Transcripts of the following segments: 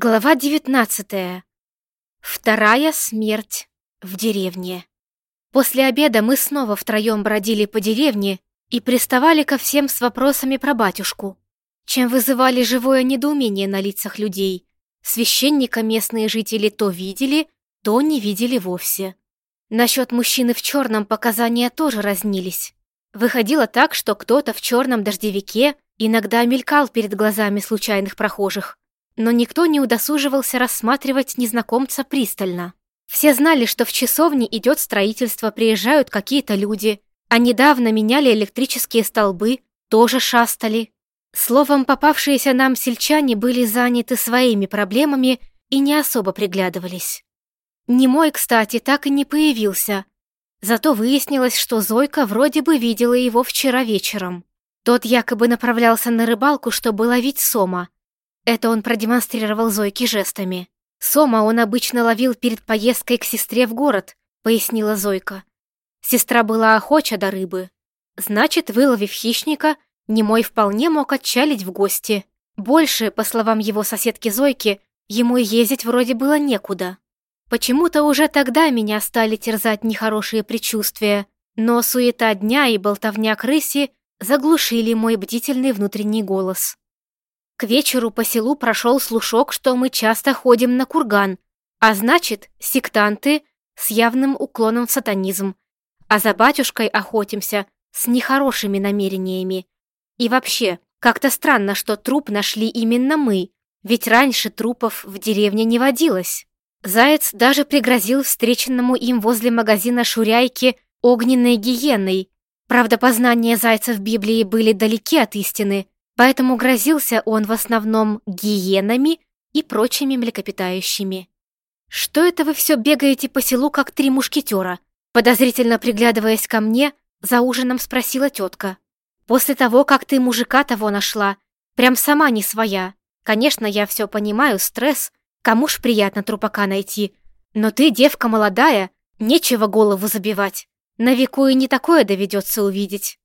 Глава 19. Вторая смерть в деревне. После обеда мы снова втроем бродили по деревне и приставали ко всем с вопросами про батюшку, чем вызывали живое недоумение на лицах людей. Священника местные жители то видели, то не видели вовсе. Насчет мужчины в черном показания тоже разнились. Выходило так, что кто-то в черном дождевике иногда мелькал перед глазами случайных прохожих, но никто не удосуживался рассматривать незнакомца пристально. Все знали, что в часовне идет строительство, приезжают какие-то люди, а недавно меняли электрические столбы, тоже шастали. Словом, попавшиеся нам сельчане были заняты своими проблемами и не особо приглядывались. Немой, кстати, так и не появился. Зато выяснилось, что Зойка вроде бы видела его вчера вечером. Тот якобы направлялся на рыбалку, чтобы ловить сома, это он продемонстрировал Зойке жестами. «Сома он обычно ловил перед поездкой к сестре в город», — пояснила Зойка. Сестра была охоча до рыбы. Значит, выловив хищника, Немой вполне мог отчалить в гости. Больше, по словам его соседки Зойки, ему ездить вроде было некуда. Почему-то уже тогда меня стали терзать нехорошие предчувствия, но суета дня и болтовня крыси заглушили мой бдительный внутренний голос. К вечеру по селу прошел слушок, что мы часто ходим на курган, а значит, сектанты с явным уклоном в сатанизм, а за батюшкой охотимся с нехорошими намерениями. И вообще, как-то странно, что труп нашли именно мы, ведь раньше трупов в деревне не водилось. Заяц даже пригрозил встреченному им возле магазина Шуряйки огненной гиеной. Правда, познания зайца в Библии были далеки от истины, поэтому грозился он в основном гиенами и прочими млекопитающими. «Что это вы все бегаете по селу, как три мушкетера?» Подозрительно приглядываясь ко мне, за ужином спросила тетка. «После того, как ты мужика того нашла, прям сама не своя. Конечно, я все понимаю, стресс, кому ж приятно трупака найти. Но ты девка молодая, нечего голову забивать. На веку и не такое доведется увидеть».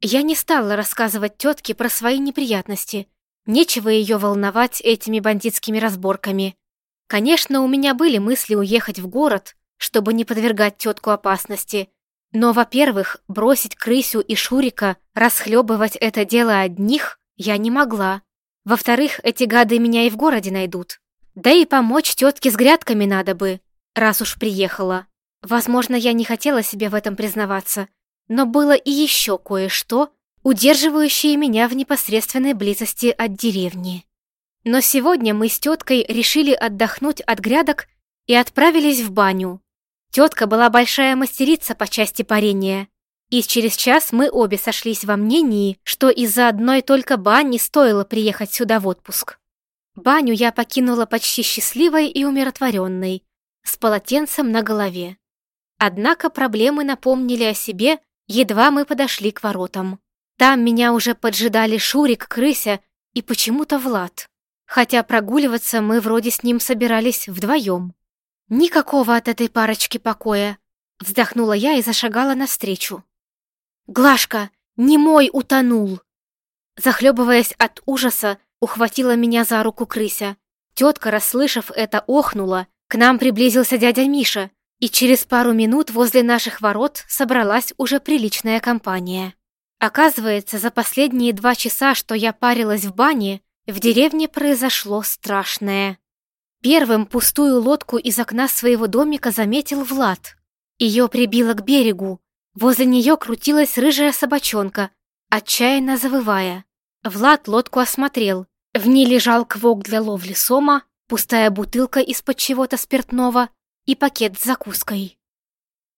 Я не стала рассказывать тетке про свои неприятности. Нечего ее волновать этими бандитскими разборками. Конечно, у меня были мысли уехать в город, чтобы не подвергать тетку опасности. Но, во-первых, бросить крысю и Шурика расхлебывать это дело одних я не могла. Во-вторых, эти гады меня и в городе найдут. Да и помочь тетке с грядками надо бы, раз уж приехала. Возможно, я не хотела себе в этом признаваться, но было и еще кое-что, удерживающее меня в непосредственной близости от деревни. Но сегодня мы с теткой решили отдохнуть от грядок и отправились в баню. Тетка была большая мастерица по части парения, и через час мы обе сошлись во мнении, что из-за одной только бани стоило приехать сюда в отпуск. Баню я покинула почти счастливой и умиротворенной, с полотенцем на голове. Однако проблемы напомнили о себе Едва мы подошли к воротам. Там меня уже поджидали Шурик, Крыся и почему-то Влад. Хотя прогуливаться мы вроде с ним собирались вдвоем. Никакого от этой парочки покоя. Вздохнула я и зашагала навстречу. «Глашка, не мой утонул!» Захлебываясь от ужаса, ухватила меня за руку крыся. Тетка, расслышав это, охнула. К нам приблизился дядя Миша, и через пару минут возле наших ворот собралась уже приличная компания. Оказывается, за последние два часа, что я парилась в бане, в деревне произошло страшное. Первым пустую лодку из окна своего домика заметил Влад. Ее прибило к берегу. Возле нее крутилась рыжая собачонка, отчаянно завывая. Влад лодку осмотрел. В ней лежал квок для ловли сома, пустая бутылка из-под чего-то спиртного и пакет с закуской.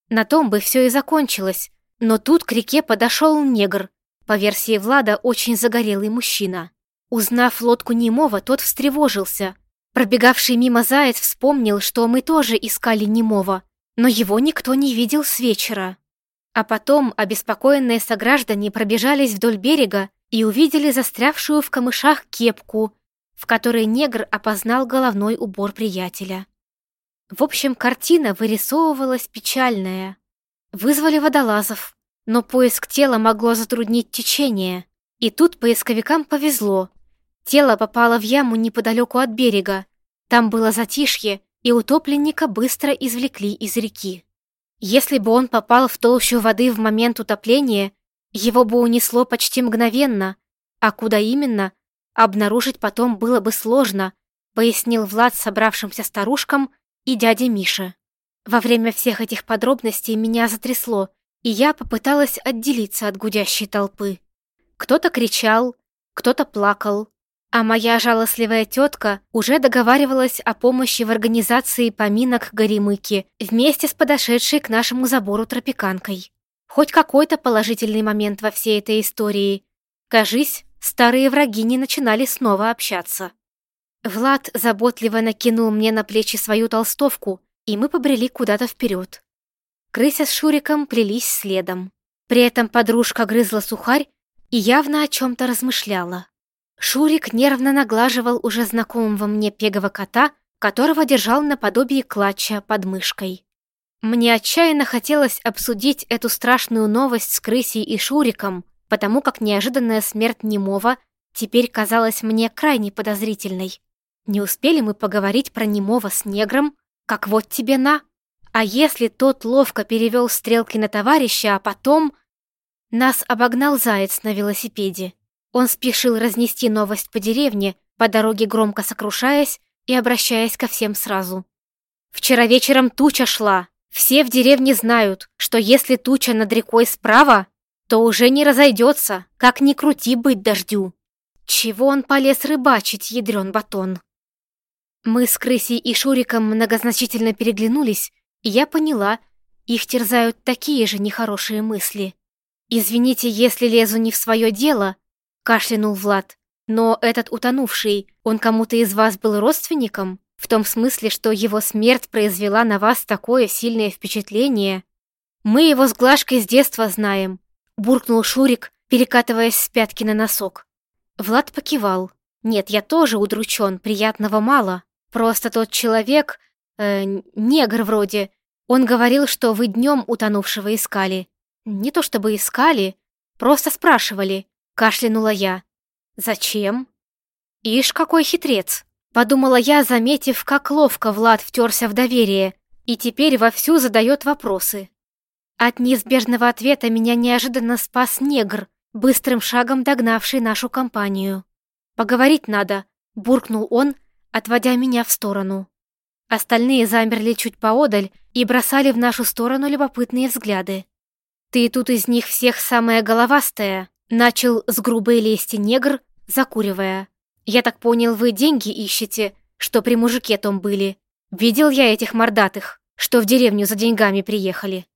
На том бы все и закончилось, но тут к реке подошел негр, по версии Влада очень загорелый мужчина. Узнав лодку немого, тот встревожился. Пробегавший мимо заяц вспомнил, что мы тоже искали немого, но его никто не видел с вечера. А потом обеспокоенные сограждане пробежались вдоль берега и увидели застрявшую в камышах кепку, в которой негр опознал головной убор приятеля. В общем, картина вырисовывалась печальная. Вызвали водолазов, но поиск тела могло затруднить течение. И тут поисковикам повезло. Тело попало в яму неподалеку от берега, Там было затишье, и утопленника быстро извлекли из реки. Если бы он попал в толщу воды в момент утопления, его бы унесло почти мгновенно, а куда именно, обнаружить потом было бы сложно, пояснил Влад собравшимся старушкам и дяде Мише. Во время всех этих подробностей меня затрясло, и я попыталась отделиться от гудящей толпы. Кто-то кричал, кто-то плакал, а моя жалостливая тетка уже договаривалась о помощи в организации поминок Горемыки вместе с подошедшей к нашему забору тропиканкой. Хоть какой-то положительный момент во всей этой истории. Кажись, старые враги не начинали снова общаться. Влад заботливо накинул мне на плечи свою толстовку, и мы побрели куда-то вперед. Крыся с Шуриком плелись следом. При этом подружка грызла сухарь и явно о чем-то размышляла. Шурик нервно наглаживал уже знакомого мне пегого кота, которого держал наподобие клатча под мышкой. Мне отчаянно хотелось обсудить эту страшную новость с Крысей и Шуриком, потому как неожиданная смерть немого теперь казалась мне крайне подозрительной. Не успели мы поговорить про немого с негром, как вот тебе на. А если тот ловко перевел стрелки на товарища, а потом... Нас обогнал заяц на велосипеде. Он спешил разнести новость по деревне, по дороге громко сокрушаясь и обращаясь ко всем сразу. «Вчера вечером туча шла. Все в деревне знают, что если туча над рекой справа, то уже не разойдется, как ни крути быть дождю. Чего он полез рыбачить, ядрен батон?» Мы с Крысей и Шуриком многозначительно переглянулись, и я поняла, их терзают такие же нехорошие мысли. «Извините, если лезу не в свое дело», кашлянул Влад. Но этот утонувший, он кому-то из вас был родственником? В том смысле, что его смерть произвела на вас такое сильное впечатление? Мы его с Глашкой с детства знаем, буркнул Шурик, перекатываясь с пятки на носок. Влад покивал. Нет, я тоже удручен, приятного мало. Просто тот человек, э, негр вроде, он говорил, что вы днем утонувшего искали. Не то чтобы искали, просто спрашивали, Кашлянула я. «Зачем?» «Ишь, какой хитрец!» Подумала я, заметив, как ловко Влад втерся в доверие и теперь вовсю задает вопросы. От неизбежного ответа меня неожиданно спас негр, быстрым шагом догнавший нашу компанию. «Поговорить надо», — буркнул он, отводя меня в сторону. Остальные замерли чуть поодаль и бросали в нашу сторону любопытные взгляды. «Ты тут из них всех самая головастая», Начал с грубой лести негр, закуривая. «Я так понял, вы деньги ищете, что при мужике том были. Видел я этих мордатых, что в деревню за деньгами приехали.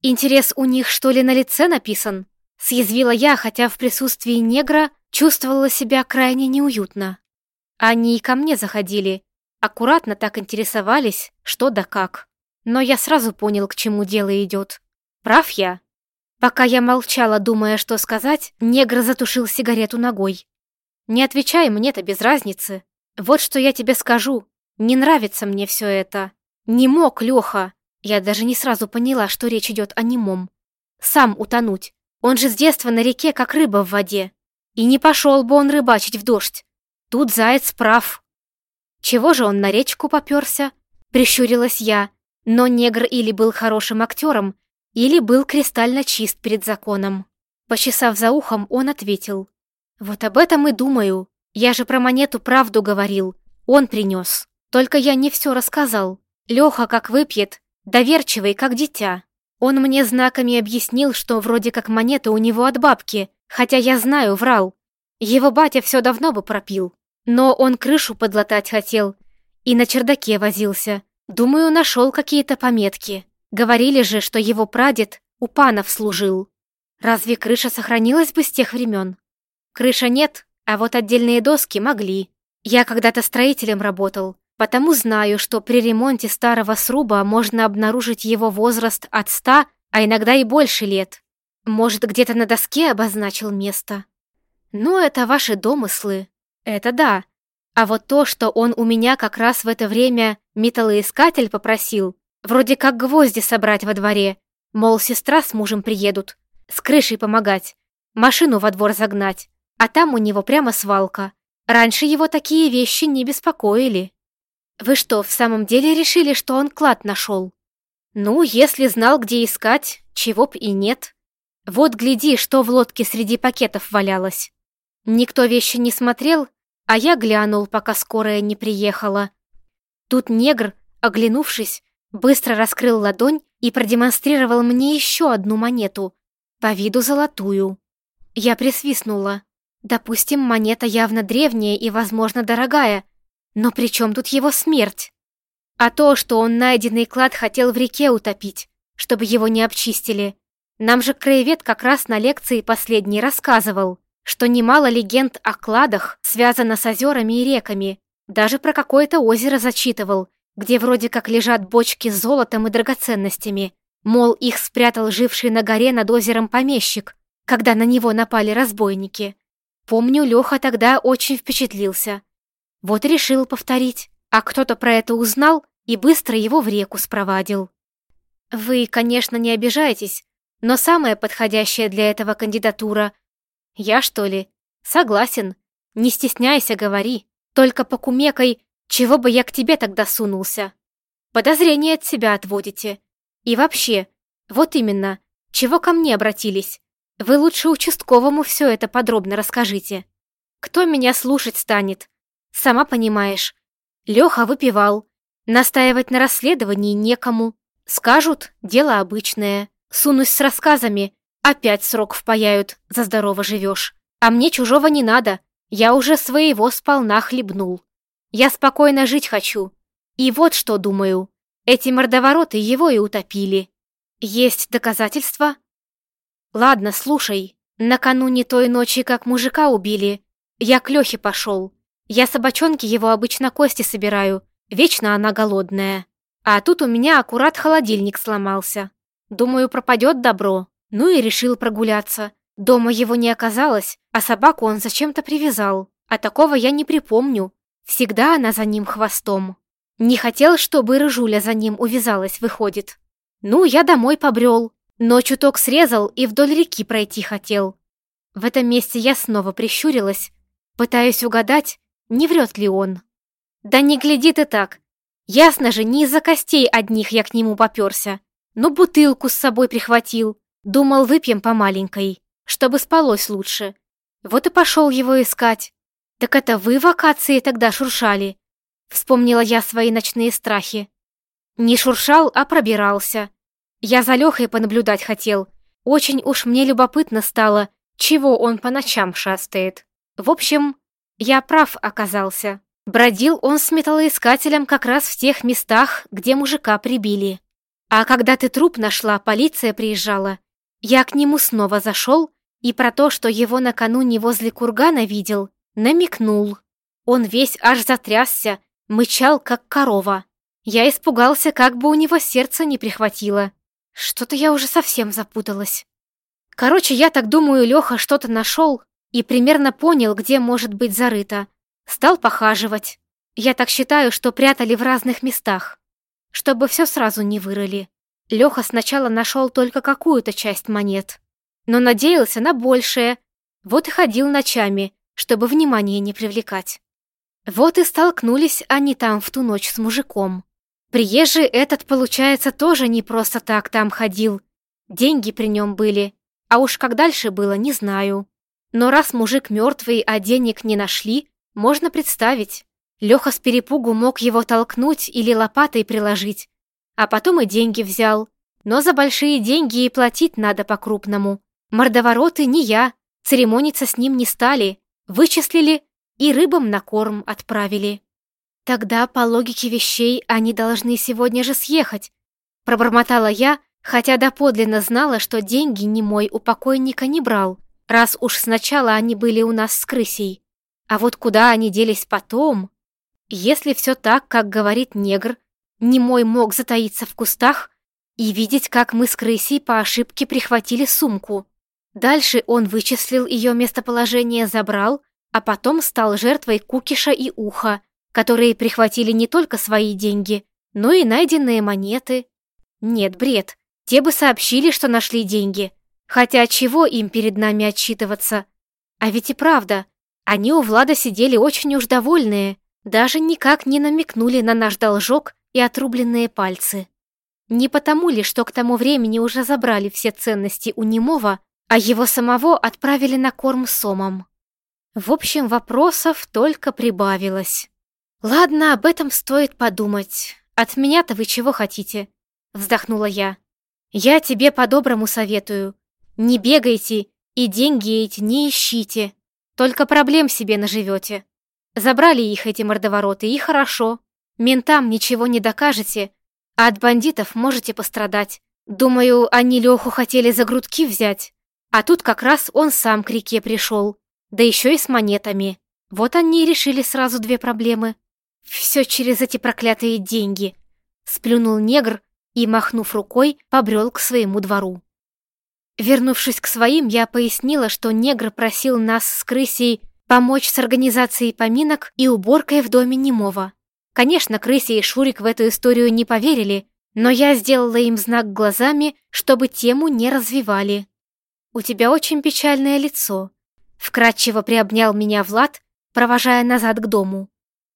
Интерес у них, что ли, на лице написан?» Съязвила я, хотя в присутствии негра чувствовала себя крайне неуютно. Они и ко мне заходили, аккуратно так интересовались, что да как. Но я сразу понял, к чему дело идет. Прав я? Пока я молчала, думая, что сказать, негр затушил сигарету ногой. «Не отвечай, мне-то без разницы. Вот что я тебе скажу. Не нравится мне все это. Не мог Леха. Я даже не сразу поняла, что речь идет о немом. Сам утонуть. Он же с детства на реке, как рыба в воде. И не пошел бы он рыбачить в дождь. Тут заяц прав. Чего же он на речку поперся? Прищурилась я. Но негр или был хорошим актером, или был кристально чист перед законом. Почесав за ухом, он ответил. «Вот об этом и думаю. Я же про монету правду говорил. Он принес. Только я не все рассказал. Леха как выпьет, доверчивый, как дитя. Он мне знаками объяснил, что вроде как монета у него от бабки, хотя я знаю, врал. Его батя все давно бы пропил. Но он крышу подлатать хотел и на чердаке возился. Думаю, нашел какие-то пометки. Говорили же, что его прадед у панов служил. Разве крыша сохранилась бы с тех времен? Крыша нет, а вот отдельные доски могли. Я когда-то строителем работал, потому знаю, что при ремонте старого сруба можно обнаружить его возраст от ста, а иногда и больше лет. Может, где-то на доске обозначил место. Ну, это ваши домыслы. Это да. А вот то, что он у меня как раз в это время металлоискатель попросил, Вроде как гвозди собрать во дворе. Мол, сестра с мужем приедут. С крышей помогать. Машину во двор загнать. А там у него прямо свалка. Раньше его такие вещи не беспокоили. Вы что, в самом деле решили, что он клад нашел? Ну, если знал, где искать, чего б и нет. Вот гляди, что в лодке среди пакетов валялось. Никто вещи не смотрел, а я глянул, пока скорая не приехала. Тут негр, оглянувшись, быстро раскрыл ладонь и продемонстрировал мне еще одну монету, по виду золотую. Я присвистнула. Допустим, монета явно древняя и, возможно, дорогая, но при чем тут его смерть? А то, что он найденный клад хотел в реке утопить, чтобы его не обчистили. Нам же краевед как раз на лекции последней рассказывал, что немало легенд о кладах связано с озерами и реками. Даже про какое-то озеро зачитывал, где вроде как лежат бочки с золотом и драгоценностями. Мол, их спрятал живший на горе над озером помещик, когда на него напали разбойники. Помню, Леха тогда очень впечатлился. Вот решил повторить, а кто-то про это узнал и быстро его в реку спровадил. Вы, конечно, не обижаетесь, но самая подходящая для этого кандидатура... Я, что ли? Согласен. Не стесняйся, говори. Только покумекай, чего бы я к тебе тогда сунулся. Подозрения от себя отводите. И вообще, вот именно, чего ко мне обратились? Вы лучше участковому все это подробно расскажите. Кто меня слушать станет? Сама понимаешь. Леха выпивал. Настаивать на расследовании некому. Скажут, дело обычное. Сунусь с рассказами, опять срок впаяют, за здорово живешь. А мне чужого не надо, я уже своего сполна хлебнул. Я спокойно жить хочу. И вот что думаю, эти мордовороты его и утопили. Есть доказательства? Ладно, слушай, накануне той ночи, как мужика убили, я к Лехе пошел. Я собачонке его обычно кости собираю, вечно она голодная. А тут у меня аккурат холодильник сломался. Думаю, пропадет добро. Ну и решил прогуляться. Дома его не оказалось, а собаку он зачем-то привязал. А такого я не припомню. Всегда она за ним хвостом. Не хотел, чтобы рыжуля за ним увязалась, выходит. Ну, я домой побрел. Но чуток срезал и вдоль реки пройти хотел. В этом месте я снова прищурилась, пытаясь угадать, не врет ли он. Да не гляди ты так. Ясно же, не из-за костей одних я к нему поперся но бутылку с собой прихватил. Думал, выпьем по маленькой, чтобы спалось лучше. Вот и пошел его искать. Так это вы в акации тогда шуршали? Вспомнила я свои ночные страхи. Не шуршал, а пробирался. Я за Лехой понаблюдать хотел. Очень уж мне любопытно стало, чего он по ночам шастает. В общем, я прав оказался. Бродил он с металлоискателем как раз в тех местах, где мужика прибили. А когда ты труп нашла, полиция приезжала. Я к нему снова зашел и про то, что его накануне возле кургана видел, намекнул. Он весь аж затрясся, мычал, как корова. Я испугался, как бы у него сердце не прихватило. Что-то я уже совсем запуталась. Короче, я так думаю, Леха что-то нашел и примерно понял, где может быть зарыто. Стал похаживать. Я так считаю, что прятали в разных местах чтобы все сразу не вырыли. Леха сначала нашел только какую-то часть монет, но надеялся на большее, вот и ходил ночами, чтобы внимание не привлекать. Вот и столкнулись они там в ту ночь с мужиком. Приезжий этот, получается, тоже не просто так там ходил. Деньги при нем были, а уж как дальше было, не знаю. Но раз мужик мертвый, а денег не нашли, можно представить. Леха с перепугу мог его толкнуть или лопатой приложить, а потом и деньги взял. Но за большие деньги и платить надо по-крупному. Мордовороты не я, церемониться с ним не стали, вычислили и рыбам на корм отправили. Тогда, по логике вещей, они должны сегодня же съехать, пробормотала я, хотя доподлинно знала, что деньги не мой у покойника не брал, раз уж сначала они были у нас с крысей. А вот куда они делись потом... Если все так, как говорит негр, немой мог затаиться в кустах и видеть, как мы с крысей по ошибке прихватили сумку. Дальше он вычислил ее местоположение, забрал, а потом стал жертвой кукиша и уха, которые прихватили не только свои деньги, но и найденные монеты. Нет, бред, те бы сообщили, что нашли деньги. Хотя чего им перед нами отчитываться? А ведь и правда, они у Влада сидели очень уж довольные, даже никак не намекнули на наш должок и отрубленные пальцы. Не потому ли, что к тому времени уже забрали все ценности у немого, а его самого отправили на корм сомом? В общем, вопросов только прибавилось. «Ладно, об этом стоит подумать. От меня-то вы чего хотите?» Вздохнула я. «Я тебе по-доброму советую. Не бегайте и деньги эти не ищите. Только проблем себе наживете. Забрали их эти мордовороты, и хорошо. Ментам ничего не докажете, а от бандитов можете пострадать. Думаю, они Леху хотели за грудки взять. А тут как раз он сам к реке пришел. Да еще и с монетами. Вот они и решили сразу две проблемы. Все через эти проклятые деньги. Сплюнул негр и, махнув рукой, побрел к своему двору. Вернувшись к своим, я пояснила, что негр просил нас с крысей помочь с организацией поминок и уборкой в доме немого. Конечно, Крыся и Шурик в эту историю не поверили, но я сделала им знак глазами, чтобы тему не развивали. «У тебя очень печальное лицо», — вкратчиво приобнял меня Влад, провожая назад к дому.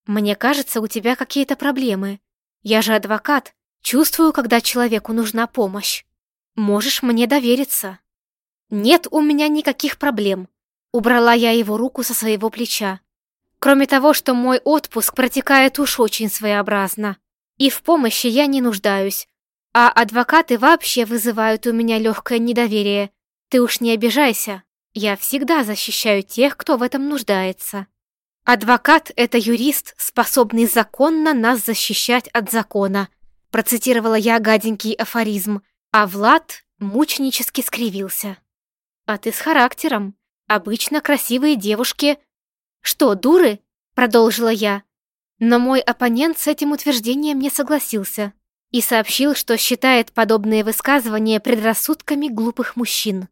«Мне кажется, у тебя какие-то проблемы. Я же адвокат, чувствую, когда человеку нужна помощь. Можешь мне довериться». «Нет у меня никаких проблем», — убрала я его руку со своего плеча. Кроме того, что мой отпуск протекает уж очень своеобразно. И в помощи я не нуждаюсь. А адвокаты вообще вызывают у меня легкое недоверие. Ты уж не обижайся. Я всегда защищаю тех, кто в этом нуждается. Адвокат — это юрист, способный законно нас защищать от закона. Процитировала я гаденький афоризм, а Влад мученически скривился. А ты с характером. Обычно красивые девушки «Что, дуры?» — продолжила я. Но мой оппонент с этим утверждением не согласился и сообщил, что считает подобные высказывания предрассудками глупых мужчин.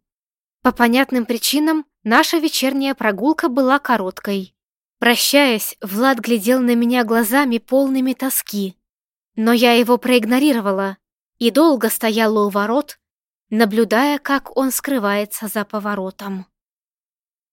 По понятным причинам наша вечерняя прогулка была короткой. Прощаясь, Влад глядел на меня глазами полными тоски. Но я его проигнорировала и долго стояла у ворот, наблюдая, как он скрывается за поворотом.